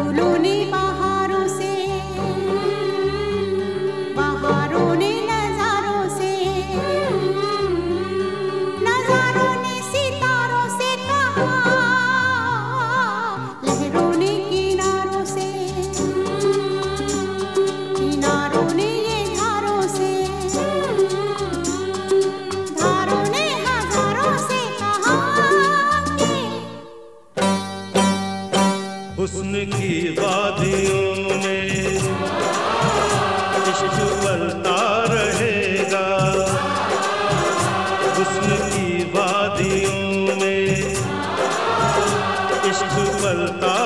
Luluni Ma. हुस्न की वादियों में इश्क बलता रहेगा। हुस्न की वादियों में इश्क बलता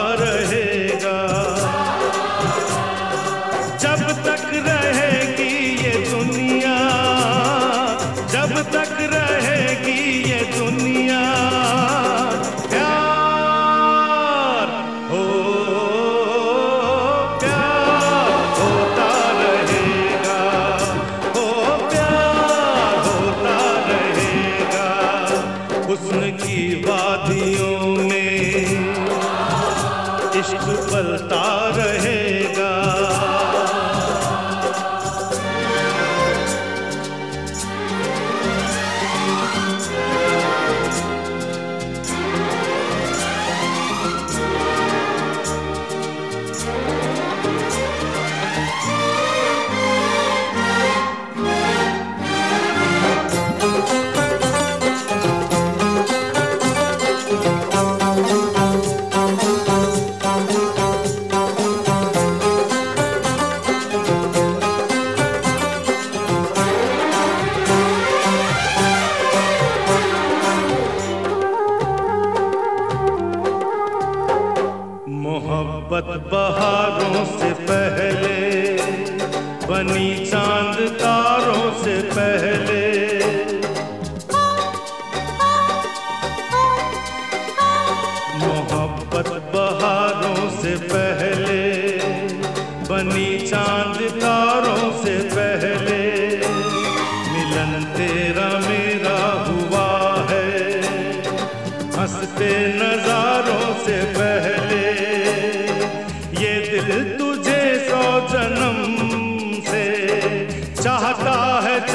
वादियों में इश्क पलता रहे। बहारों से पहले, बनी चाँद तारों से पहले। मोहब्बत बहारों से पहले, बनी चाँद तारों से पहले। मिलन तेरा मेरा हुआ है, हँसते नजार है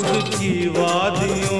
उसकी वादियों